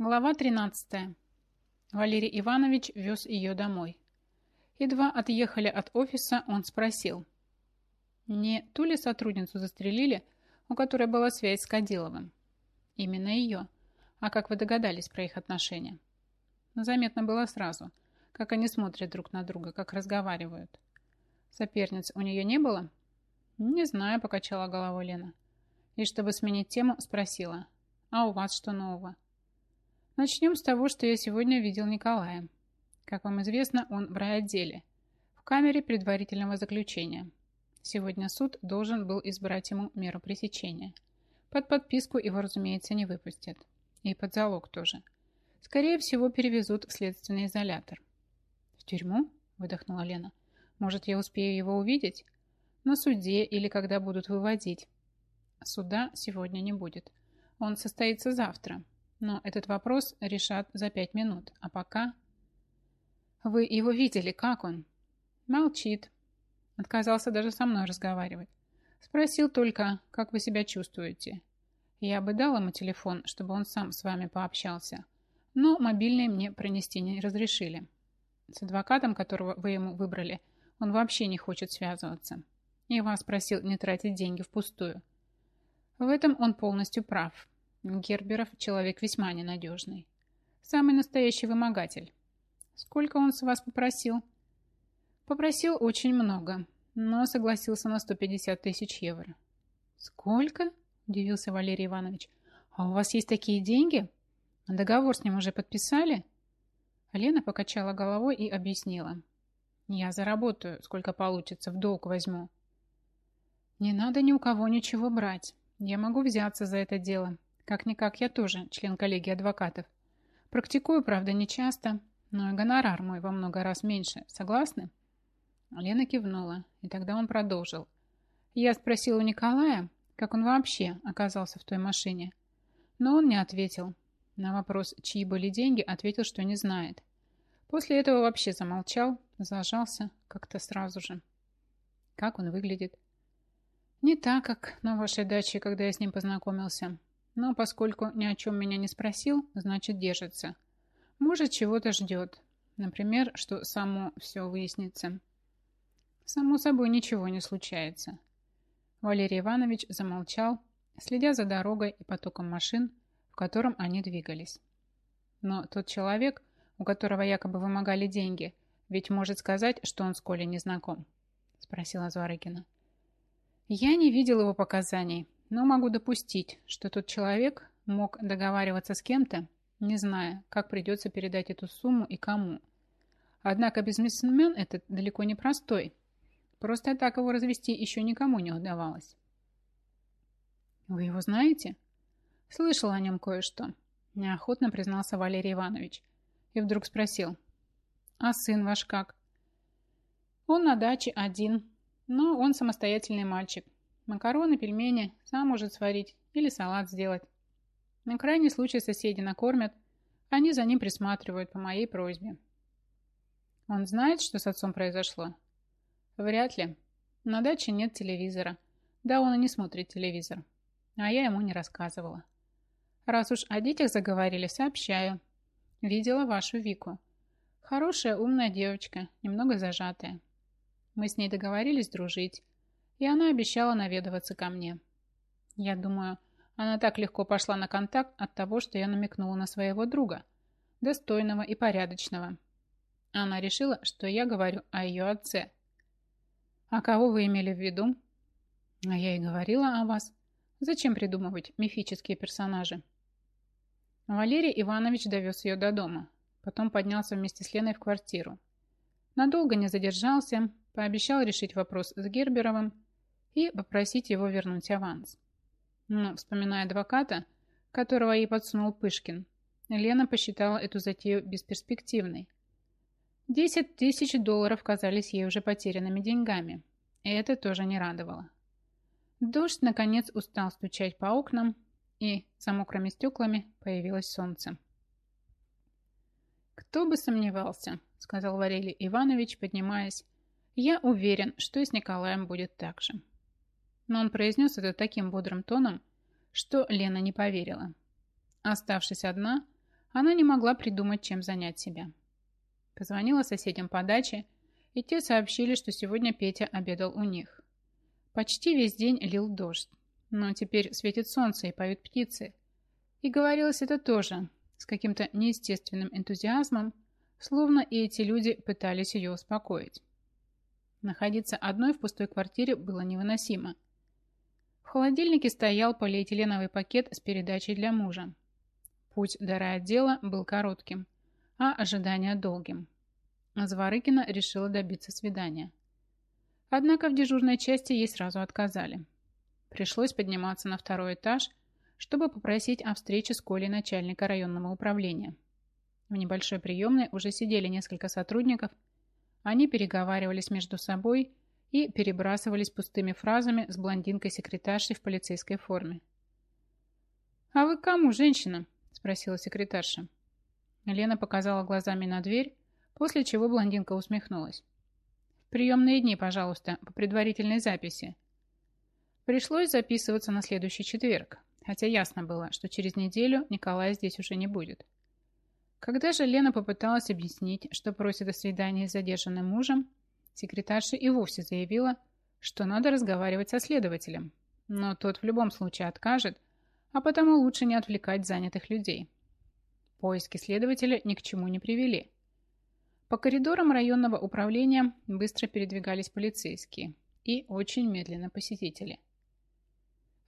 Глава 13. Валерий Иванович вез ее домой. Едва отъехали от офиса, он спросил. Не ту ли сотрудницу застрелили, у которой была связь с Кадиловым? Именно ее. А как вы догадались про их отношения? Заметно было сразу, как они смотрят друг на друга, как разговаривают. Соперниц у нее не было? Не знаю, покачала головой Лена. И чтобы сменить тему, спросила. А у вас что нового? Начнем с того, что я сегодня видел Николая. Как вам известно, он в райотделе, в камере предварительного заключения. Сегодня суд должен был избрать ему меру пресечения. Под подписку его, разумеется, не выпустят. И под залог тоже. Скорее всего, перевезут в следственный изолятор. «В тюрьму?» – выдохнула Лена. «Может, я успею его увидеть?» «На суде или когда будут выводить?» «Суда сегодня не будет. Он состоится завтра, но этот вопрос решат за пять минут. А пока... Вы его видели, как он? Молчит. Отказался даже со мной разговаривать. Спросил только, как вы себя чувствуете. Я бы дал ему телефон, чтобы он сам с вами пообщался. Но мобильный мне пронести не разрешили. С адвокатом, которого вы ему выбрали, он вообще не хочет связываться. И вас просил не тратить деньги впустую. В этом он полностью прав. Герберов человек весьма ненадежный. Самый настоящий вымогатель. Сколько он с вас попросил? Попросил очень много, но согласился на 150 тысяч евро. Сколько? Удивился Валерий Иванович. А у вас есть такие деньги? Договор с ним уже подписали? Лена покачала головой и объяснила. Я заработаю, сколько получится, в долг возьму. Не надо ни у кого ничего брать. Я могу взяться за это дело. Как-никак я тоже член коллегии адвокатов. Практикую, правда, не часто, но и гонорар мой во много раз меньше. Согласны?» Лена кивнула, и тогда он продолжил. Я спросила у Николая, как он вообще оказался в той машине. Но он не ответил. На вопрос, чьи были деньги, ответил, что не знает. После этого вообще замолчал, зажался как-то сразу же. Как он выглядит? Не так, как на вашей даче, когда я с ним познакомился. Но поскольку ни о чем меня не спросил, значит держится. Может, чего-то ждет. Например, что само все выяснится. Само собой, ничего не случается. Валерий Иванович замолчал, следя за дорогой и потоком машин, в котором они двигались. Но тот человек, у которого якобы вымогали деньги, ведь может сказать, что он с Колей не знаком? Спросила Зворыкина. Я не видел его показаний, но могу допустить, что тот человек мог договариваться с кем-то, не зная, как придется передать эту сумму и кому. Однако бизнесмен этот далеко не простой. Просто так его развести еще никому не удавалось. «Вы его знаете?» «Слышал о нем кое-что», – неохотно признался Валерий Иванович. И вдруг спросил. «А сын ваш как?» «Он на даче один, но он самостоятельный мальчик. Макароны, пельмени сам может сварить или салат сделать. На крайний случай соседи накормят, они за ним присматривают по моей просьбе. Он знает, что с отцом произошло? Вряд ли. На даче нет телевизора. Да он и не смотрит телевизор. А я ему не рассказывала. Раз уж о детях заговорили, сообщаю. Видела вашу Вику. Хорошая, умная девочка, немного зажатая. Мы с ней договорились дружить и она обещала наведываться ко мне. Я думаю, она так легко пошла на контакт от того, что я намекнула на своего друга, достойного и порядочного. Она решила, что я говорю о ее отце. А кого вы имели в виду? А я и говорила о вас. Зачем придумывать мифические персонажи? Валерий Иванович довез ее до дома. Потом поднялся вместе с Леной в квартиру. Надолго не задержался, пообещал решить вопрос с Герберовым и попросить его вернуть аванс. Но, вспоминая адвоката, которого ей подсунул Пышкин, Лена посчитала эту затею бесперспективной. Десять тысяч долларов казались ей уже потерянными деньгами, и это тоже не радовало. Дождь, наконец, устал стучать по окнам, и за мокрыми стеклами появилось солнце. «Кто бы сомневался», — сказал Варелий Иванович, поднимаясь. «Я уверен, что и с Николаем будет так же» но он произнес это таким бодрым тоном, что Лена не поверила. Оставшись одна, она не могла придумать, чем занять себя. Позвонила соседям по даче, и те сообщили, что сегодня Петя обедал у них. Почти весь день лил дождь, но теперь светит солнце и поют птицы. И говорилось это тоже с каким-то неестественным энтузиазмом, словно и эти люди пытались ее успокоить. Находиться одной в пустой квартире было невыносимо. В холодильнике стоял полиэтиленовый пакет с передачей для мужа. Путь до райотдела был коротким, а ожидание долгим. Зворыкина решила добиться свидания. Однако в дежурной части ей сразу отказали. Пришлось подниматься на второй этаж, чтобы попросить о встрече с Колей начальника районного управления. В небольшой приемной уже сидели несколько сотрудников. Они переговаривались между собой и перебрасывались пустыми фразами с блондинкой-секретаршей в полицейской форме. «А вы кому, женщина?» – спросила секретарша. Лена показала глазами на дверь, после чего блондинка усмехнулась. «В приемные дни, пожалуйста, по предварительной записи». Пришлось записываться на следующий четверг, хотя ясно было, что через неделю Николая здесь уже не будет. Когда же Лена попыталась объяснить, что просит о свидании с задержанным мужем, секретарша и вовсе заявила, что надо разговаривать со следователем, но тот в любом случае откажет, а потому лучше не отвлекать занятых людей. Поиски следователя ни к чему не привели. По коридорам районного управления быстро передвигались полицейские и очень медленно посетители.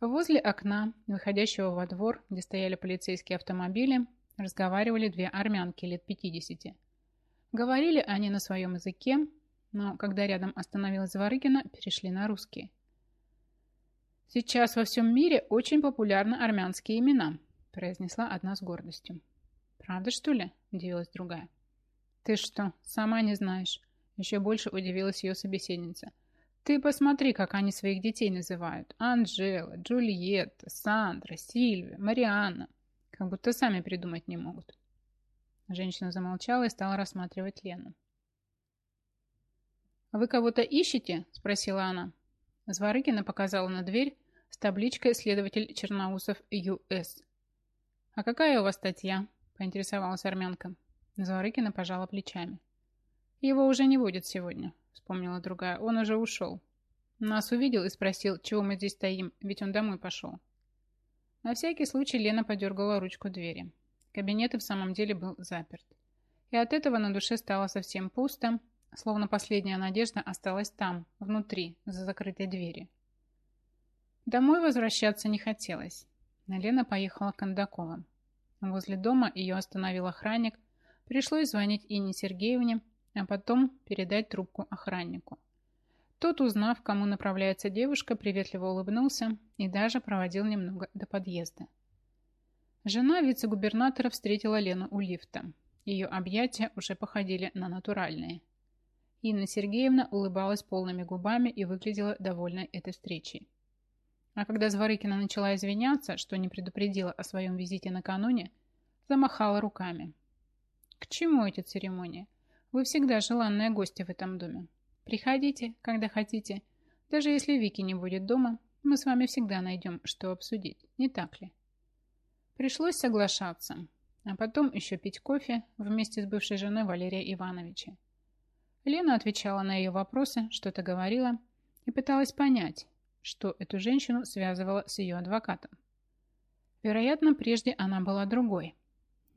Возле окна, выходящего во двор, где стояли полицейские автомобили, разговаривали две армянки лет 50. Говорили они на своем языке, но когда рядом остановилась Варыгина, перешли на русский. «Сейчас во всем мире очень популярны армянские имена», произнесла одна с гордостью. «Правда, что ли?» – удивилась другая. «Ты что, сама не знаешь?» Еще больше удивилась ее собеседница. Ты посмотри, как они своих детей называют. Анжела, Джульетта, Сандра, Сильвия, Марианна. Как будто сами придумать не могут. Женщина замолчала и стала рассматривать Лену. «Вы кого-то ищете?» – спросила она. Зворыкина показала на дверь с табличкой «Следователь Черноусов Ю.С». «А какая у вас статья?» – поинтересовалась армянка. Зворыкина пожала плечами. «Его уже не будет сегодня вспомнила другая. Он уже ушел. Нас увидел и спросил, чего мы здесь стоим, ведь он домой пошел. На всякий случай Лена подергала ручку двери. Кабинет и в самом деле был заперт. И от этого на душе стало совсем пусто, словно последняя надежда осталась там, внутри, за закрытой дверью. Домой возвращаться не хотелось. Лена поехала к Кондаковым. Возле дома ее остановил охранник. Пришлось звонить Инне Сергеевне, а потом передать трубку охраннику. Тот, узнав, кому направляется девушка, приветливо улыбнулся и даже проводил немного до подъезда. Жена вице-губернатора встретила Лену у лифта. Ее объятия уже походили на натуральные. Инна Сергеевна улыбалась полными губами и выглядела довольной этой встречей. А когда Зворыкина начала извиняться, что не предупредила о своем визите накануне, замахала руками. К чему эти церемонии? Вы всегда желанная гостья в этом доме. Приходите, когда хотите. Даже если Вики не будет дома, мы с вами всегда найдем, что обсудить, не так ли? Пришлось соглашаться, а потом еще пить кофе вместе с бывшей женой Валерия Ивановича. Лена отвечала на ее вопросы, что-то говорила и пыталась понять, что эту женщину связывало с ее адвокатом. Вероятно, прежде она была другой,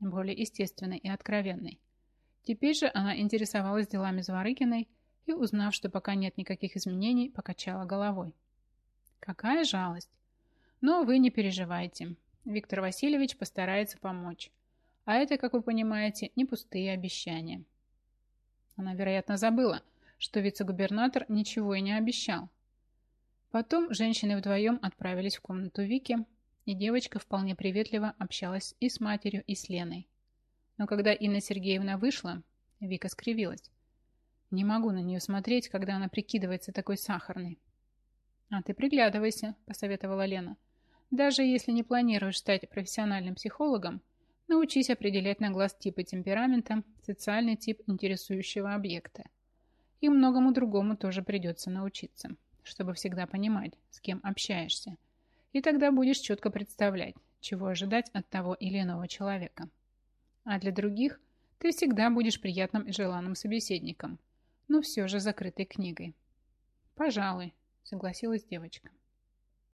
более естественной и откровенной. Теперь же она интересовалась делами Зворыкиной и, узнав, что пока нет никаких изменений, покачала головой. Какая жалость! Но вы не переживайте. Виктор Васильевич постарается помочь. А это, как вы понимаете, не пустые обещания. Она, вероятно, забыла, что вице-губернатор ничего и не обещал. Потом женщины вдвоем отправились в комнату Вики, и девочка вполне приветливо общалась и с матерью, и с Леной. Но когда Инна Сергеевна вышла, Вика скривилась. Не могу на нее смотреть, когда она прикидывается такой сахарной. «А ты приглядывайся», – посоветовала Лена. «Даже если не планируешь стать профессиональным психологом, научись определять на глаз типы темперамента, социальный тип интересующего объекта. И многому другому тоже придется научиться, чтобы всегда понимать, с кем общаешься. И тогда будешь четко представлять, чего ожидать от того или иного человека». А для других ты всегда будешь приятным и желанным собеседником, но все же закрытой книгой. «Пожалуй», — согласилась девочка.